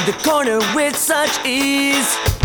to the corner with such ease.